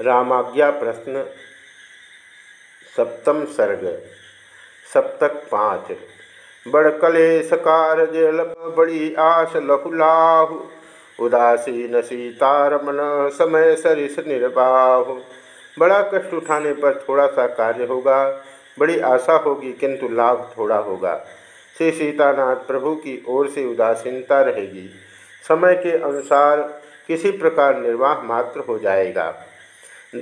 रामाज्ञा प्रश्न, सप्तम सर्ग, सप्तक पाँच। बड़ कलेश कारजलप बड़ी आस लहुलाहु, उदासीन सीतारमन समय सरिस निर्बाहु बड़ा कष्ट उठाने पर थोड़ा सा कार्य होगा, बड़ी आशा होगी, किंतु लाभ थोड़ा होगा। श्री सीतानाथ प्रभु की ओर से उदासीनता रहेगी। समय के अनुसार किसी प्रकार निर्वाह मात्र हो जाएगा।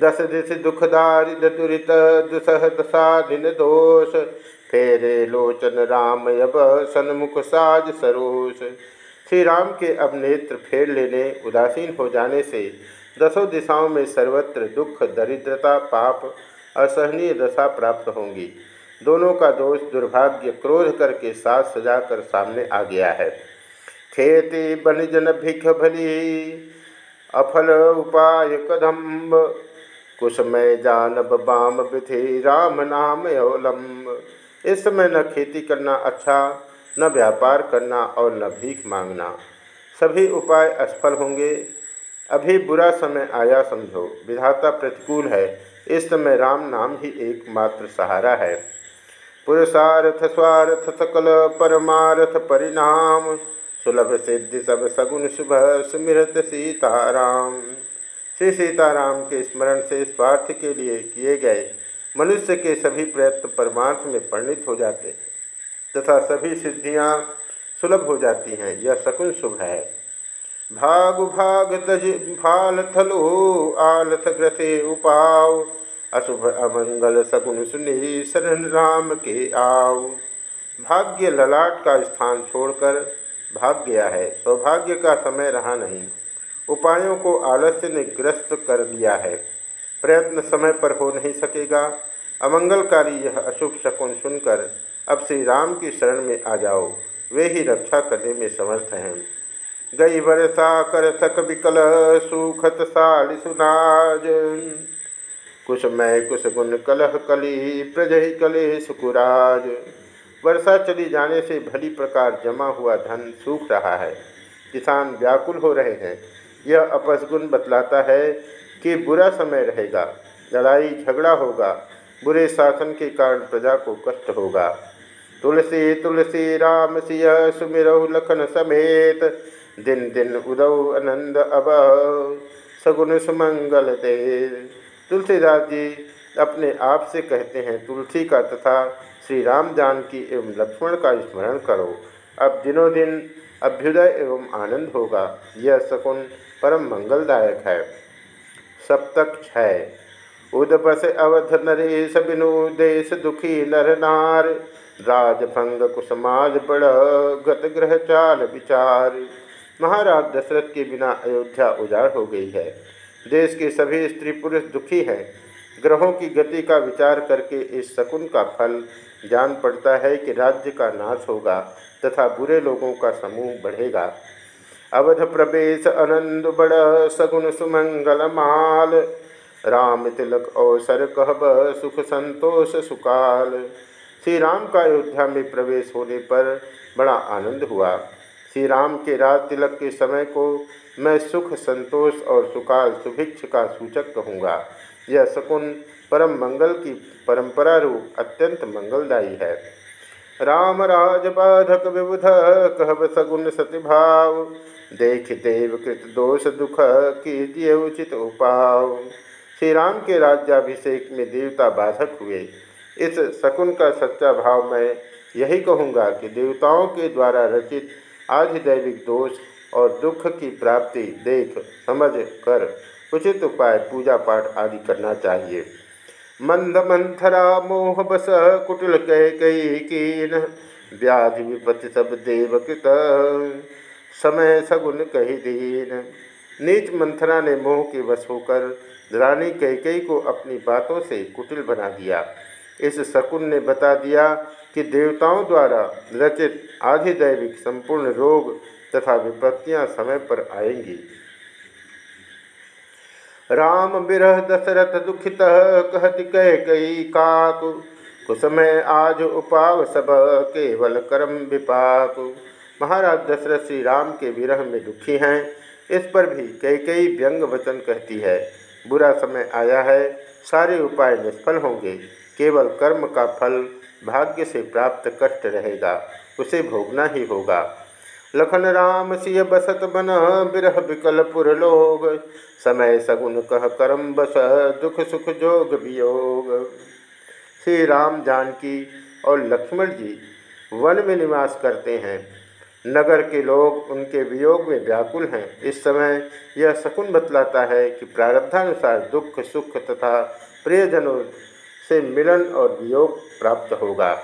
दस दिश दुखदारि दुरित दुसह दशा दिन दोष। फेरे लोचन राम, अब सन्मुख साज सरोष। श्री राम के अब नेत्र फेर लेने, उदासीन हो जाने से दसों दिशाओं में सर्वत्र दुख, दरिद्रता, पाप, असहनीय दशा प्राप्त होंगी। दोनों का दोष, दुर्भाग्य क्रोध करके साथ सजा कर सामने आ गया है। खेती बनिजन भिख भली, अफल उपाय कदम्ब। कुसमय जानब बाम विधि राम नाम अवलम्ब इस समय न खेती करना अच्छा न व्यापार करना और न भीख मांगना। सभी उपाय असफल होंगे। अभी बुरा समय आया समझो, विधाता प्रतिकूल है। इस समय राम नाम ही एकमात्र सहारा है। पुरुषार्थ, स्वार्थ, सकल, परमार्थ, परिणाम। सुलभ सिद्धि सब सगुण शुभ, सुमिरत सीताराम। श्री सीताराम के स्मरण से स्वार्थ के लिए किए गए मनुष्य के सभी प्रयत्न परमार्थ में परिणित हो जाते तथा सभी सिद्धियाँ सुलभ हो जाती हैं। यह शकुन शुभ है। भाग भाग तज भाल थलो, आलथ ग्रसे उपाव, अशुभ अमंगल शकुन सुनी शरण राम के आव। भाग्य ललाट का स्थान छोड़कर भाग गया है। सौभाग्य का समय रहा नहीं। उपायों को आलस्य ने ग्रस्त कर लिया है। प्रयत्न समय पर हो नहीं सकेगा। अमंगलकारी यह अशुभ शकुन सुनकर, अब श्री राम की शरण में आ जाओ। वे ही रक्षा करने में समर्थ हैं। गई वर्षा कर सक विकल, सुखत साल सुनाज। कुछ मैं कुछ गुण कलह कली प्रजय कले सुकुराज वर्षा चली जाने से भली प्रकार जमा हुआ धन सूख रहा है। किसान व्याकुल हो रहे हैं। यह अपसगुण बतलाता है कि बुरा समय रहेगा, लड़ाई झगड़ा होगा, बुरे शासन के कारण प्रजा को कष्ट होगा। तुलसी तुलसी, राम सिय सुमिरहु लखन समेत, दिन दिन उदौ आनंद अब, सगुन सुमंगल दे तुलसीदास जी अपने आप से कहते हैं, तुलसी का तथा श्री राम जानकी एवं लक्ष्मण का स्मरण करो। अब दिनों दिन अभ्युदय एवं आनंद होगा, यह सकुन परम मंगलदायक है। सप्तक छय उदपस अवध नरेश बिनु देश दुखी नर नार। राजभंग कुसमाज बड़ गत ग्रह चाल विचार। महाराज दशरथ के बिना अयोध्या उजाड़ हो गई है। देश के सभी स्त्री पुरुष दुखी हैं। ग्रहों की गति का विचार करके इस शकुन का फल जान पड़ता है कि राज्य का नाश होगा तथा बुरे लोगों का समूह बढ़ेगा। अवध प्रवेश आनंद बड़ सगुन सुमंगल माल। राम तिलक अवसर कहब सुख संतोष सुकाल। श्री राम का अयोध्या में प्रवेश होने पर बड़ा आनंद हुआ। श्री राम के राज तिलक के समय को मैं सुख, संतोष और सुकाल सुभिक्ष का सूचक कहूँगा। यह शकुन परम मंगल की परंपरा रूप अत्यंत मंगलदायी है। राम राज बाधक विबुध, कहब सगुन सतिभाव। देख देव कृत दोष दुख, कीजिए उचित उपाव। श्री राम के राज्याभिषेक में देवता बाधक हुए। इस शकुन का सच्चा भाव मैं यही कहूँगा कि देवताओं के द्वारा रचित आधिदैविक दोष और दुख की प्राप्ति देख, समझ कर उचित उपाय पूजा पाठ आदि करना चाहिए। मंद मंथरा मोह बस कुटिल कह कई कीन। व्याधि विपत्ति सब देवकृत समय सगुन कही दीन। नीच मंथरा ने मोह के वश होकर रानी कैकई को अपनी बातों से कुटिल बना दिया। इस शकुन ने बता दिया कि देवताओं द्वारा रचित आधिदैविक संपूर्ण रोग तथा विपत्तियाँ समय पर आएँगी। राम विरह दशरथ दुखित कहति कह कई काक। कुसमय आज उपाव सब केवल करम विपाक। महाराज दशरथ श्री राम के विरह में दुखी हैं। इस पर भी कई कई व्यंग वचन कहती है। बुरा समय आया है। सारे उपाय निष्फल होंगे। केवल कर्म का फल भाग्य से प्राप्त कष्ट रहेगा। उसे भोगना ही होगा। लखन राम सिय बसत बन, बिरह विकल पुर लोग। समय सगुन कह करम बस, दुख सुख जोग वियोग। श्री राम जानकी और लक्ष्मण जी वन में निवास करते हैं। नगर के लोग उनके वियोग में व्याकुल हैं। इस समय यह शकुन बतलाता है कि प्रारब्धानुसार दुख सुख तथा प्रियजनों से मिलन और वियोग प्राप्त होगा।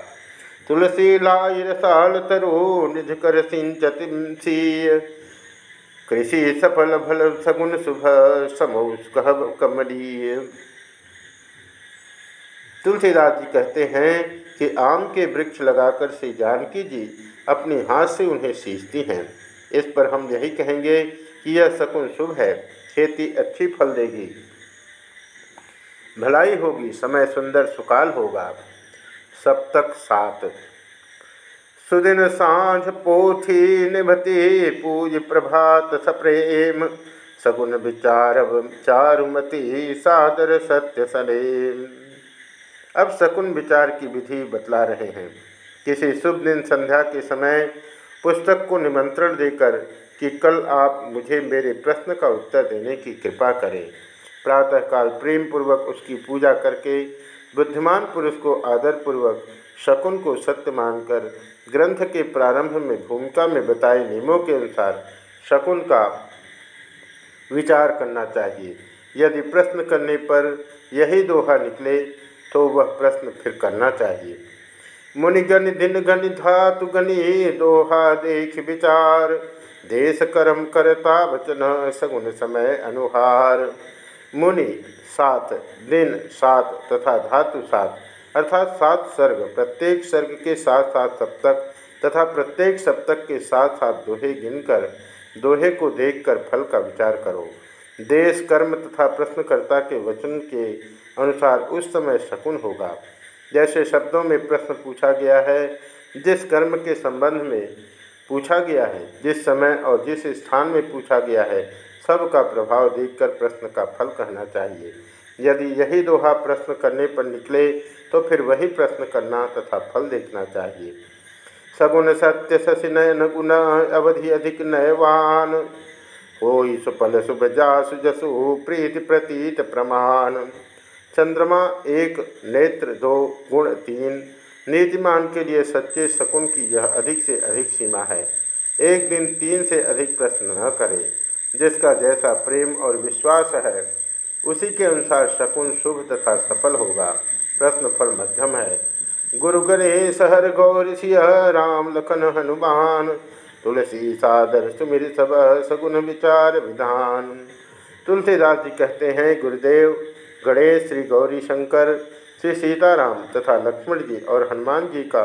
तुलसी लाई रसाल तरु निज कर सिंचतीय कृषि सफल भल सगुन शुभ समौस कमलीय तुलसीदास जी कहते हैं कि आम के वृक्ष लगाकर श्री जानकी जी अपने हाथ से उन्हें सींचती हैं। इस पर हम यही कहेंगे कि यह शकुन शुभ है, खेती अच्छी फल देगी। भलाई होगी, समय सुंदर सुकाल होगा। सप्तक सात। सुदिन साँझ पोथी निभती, पूज प्रभात सप्रेम। सगुन विचार चारुमती सादर सत्य सलेम अब शकुन विचार की विधि बतला रहे हैं। किसी शुभ दिन संध्या के समय पुस्तक को निमंत्रण देकर कि कल आप मुझे मेरे प्रश्न का उत्तर देने की कृपा करें। प्रातःकाल प्रेम पूर्वक उसकी पूजा करके बुद्धिमान पुरुष को आदरपूर्वक शकुन को सत्य मानकर ग्रंथ के प्रारंभ में भूमिका में बताए नियमों के अनुसार शकुन का विचार करना चाहिए। यदि प्रश्न करने पर यही दोहा निकले तो वह प्रश्न फिर करना चाहिए। मुनिगण दिन गण धातु गणि दोहा देख विचार। देश कर्म करता वचन सगुन समय अनुहार। मुनि सात, दिन सात तथा धातु सात, अर्थात सात सर्ग, प्रत्येक सर्ग के साथ साथ सप्तक तथा प्रत्येक सप्तक के साथ साथ दोहे गिनकर, दोहे को देखकर फल का विचार करो। देश, कर्म तथा प्रश्नकर्ता के वचन के अनुसार उस समय शकुन होगा। जैसे शब्दों में प्रश्न पूछा गया है, जिस कर्म के संबंध में पूछा गया है, जिस समय और जिस स्थान में पूछा गया है सब का प्रभाव देखकर प्रश्न का फल कहना चाहिए। यदि यही दोहा प्रश्न करने पर निकले तो फिर वही प्रश्न करना तथा फल देखना चाहिए। सगुण सत्य शशि नयन गुण, अवधि अधिक नयवान। हो सुपल शुभ जासु जसु, प्रीति प्रतीत प्रमाण। चंद्रमा एक, नेत्र दो, गुण तीन। नीतिमान के लिए सच्चे शकुन की यह अधिक से अधिक सीमा है। एक दिन तीन से अधिक प्रश्न न करे। जिसका जैसा प्रेम और विश्वास है, उसी के अनुसार शकुन शुभ तथा सफल होगा। प्रश्न फल मध्यम है। गुरु गणेश हर गौर सिंह राम लखन हनुमान, तुलसी सादर सुमिर सब सगुन विचार विधान। तुलसीदास जी कहते हैं, गुरुदेव, गणेश श्री गौरी शंकर, श्री सीताराम तथा लक्ष्मण जी और हनुमान जी का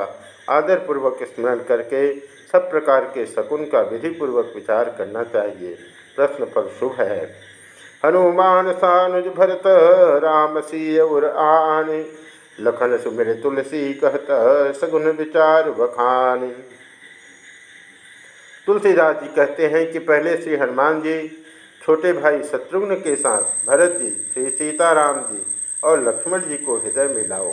आदरपूर्वक स्मरण करके सब प्रकार के शकुन का विधिपूर्वक विचार करना चाहिए। प्रश्न फल शुभ है। हनुमान सानुज भरत, राम सी उर आन। लखन सुमिर तुलसी कहत, सगुन विचार बखान। तुलसीदास जी कहते हैं कि पहले श्री हनुमान जी, छोटे भाई शत्रुघ्न के साथ भरत जी, श्री सीताराम जी और लक्ष्मण जी को हृदय में लाओ।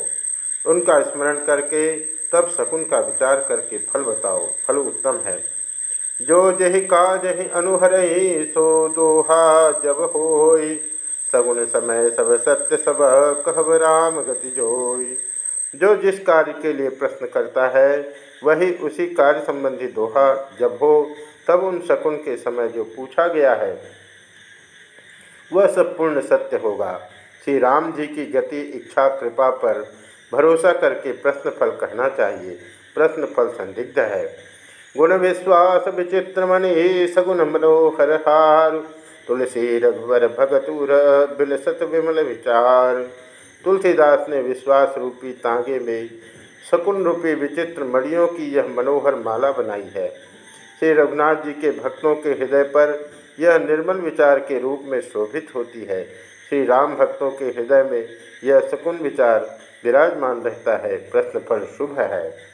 उनका स्मरण करके तब शकुन का विचार करके फल बताओ। फल उत्तम है। जो जहि जहि अनुहर, सो दोहा जब हो सगुण समय सब सत्य, सब कहब राम गति जोई। जो जिस कार्य के लिए प्रश्न करता है, वही उसी कार्य संबंधी दोहा जब हो, तब उन शकुन के समय जो पूछा गया है, वह सब पूर्ण सत्य होगा। श्री राम जी की गति, इच्छा, कृपा पर भरोसा करके प्रश्न फल कहना चाहिए। प्रश्न फल संदिग्ध है। गुण विश्वास विचित्र मणि सगुण मनोहर हार तुलसी रघुवर भगतुर बिलसत विमल विचार तुलसीदास ने विश्वास रूपी तांगे में शकुन रूपी विचित्र मणियों की यह मनोहर माला बनाई है। श्री रघुनाथ जी के भक्तों के हृदय पर यह निर्मल विचार के रूप में शोभित होती है। श्री राम भक्तों के हृदय में यह शकुन विचार विराजमान रहता है। प्रश्न पर शुभ है।